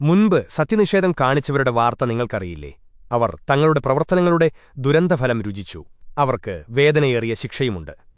മുൻപ് സത്യനിഷേധം കാണിച്ചവരുടെ വാർത്ത നിങ്ങൾക്കറിയില്ലേ? അവർ തങ്ങളുടെ പ്രവർത്തനങ്ങളുടെ ദുരന്തഫലം രുചിച്ചു. അവർക്ക് വേദനയേറിയ ശിക്ഷയുമുണ്ട്.